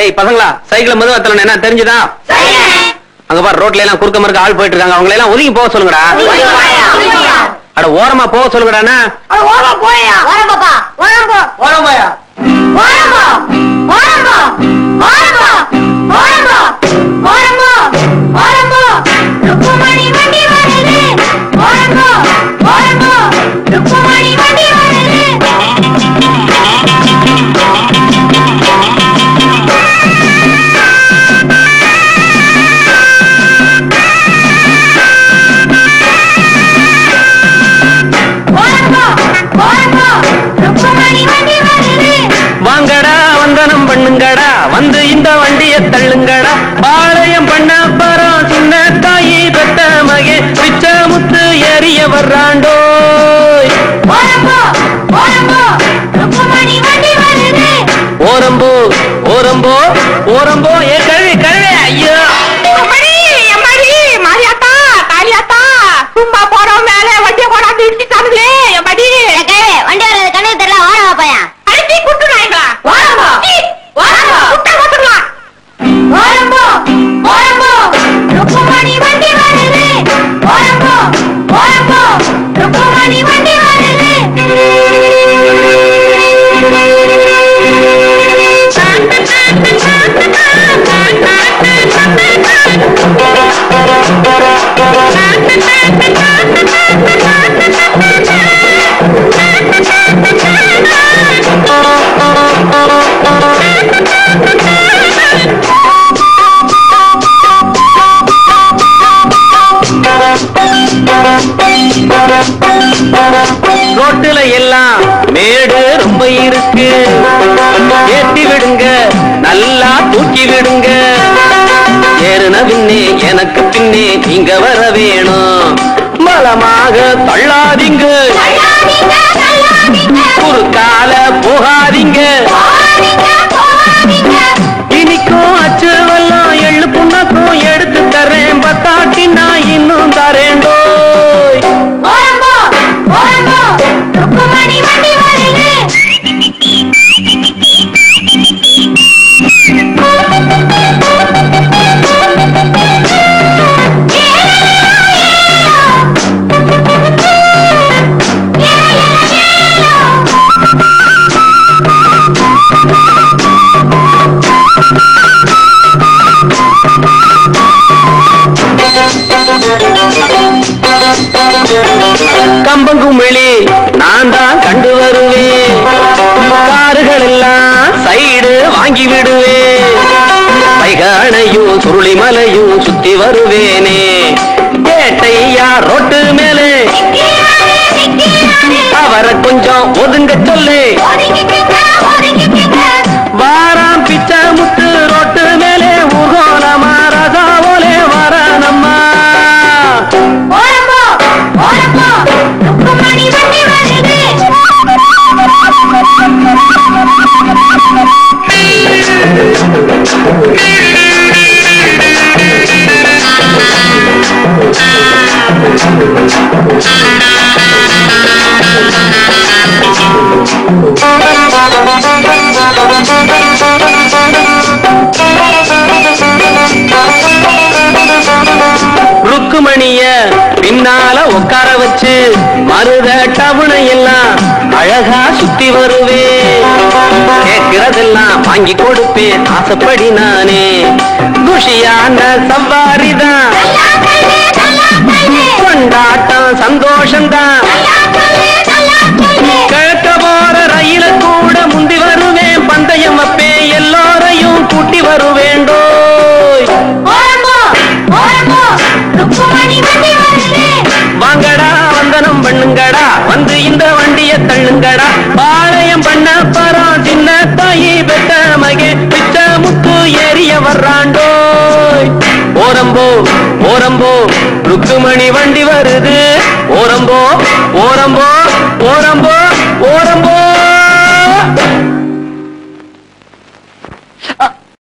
டேய் பசங்களா சைக்கிள் மது வத்தல என்ன தெரிஞ்சுதா? அங்க பாரு ரோட்ல எல்லாம் குறுக்க மறுக்க ஆள் போயிட்டு இருக்காங்க. அவங்களை எல்லாம் ஒதுங்கி போக சொல்லுங்கடா. அட ஓரமா போக சொல்லுங்கடா ஓரமா போயா? ஓரமா? ஓரமா? ஓரமா? ஓரமா? ஓரமா? தள்ளுங்கள். மேடு ரொம்ப இருக்கு. ஏத்தி விடுங்க நல்லா தூக்கி விடுங்க. ஏறுன பின்னே எனக்கு பின்னே நீங்க வர வேணும். பலமாக தள்ளாதீங்க. கம்பங்குமிழி நான் தான் கண்டு வருவேன். காருகள் எல்லாம் சைடு வாங்கி விடுவேன். வைகானையும் சுருளிமலையும் சுத்தி வருவேனே. கேட்டையா ரோட்டு மேலே. அவரை கொஞ்சம் ஒதுங்க ருக்குமணிய பின்னால உட்கார வச்சு மருத டவுனை எல்லாம் அழகா சுத்தி வருவேன் கேட்கிறதெல்லாம் வாங்கி கொடுப்பேன். ஆசைப்படி நானே. குஷியான சவ்வா சந்தோஷம்தான். கிழக்க போற ரயில கூட முந்தி வருவேன். பந்தயம் வைப்பேன் எல்லோரையும் கூட்டி வருவேண்டோய். ஓரம்போ ஓரம்போ ருக்குமணி வண்டி வருது. வாங்கடா வந்தனம் பண்ணுங்கடா. வந்து இந்த வண்டிய தள்ளுங்கடா. பாளையம் பண்ண பரம் சின்ன தாயி பெத்த மகே. பிச்ச முத்து ஏறிய வர்றாண்டோய். ஓரம்போ ஓரம்போ ருக்குமணி வண்டி வருது. போறம்போ போறம்போ.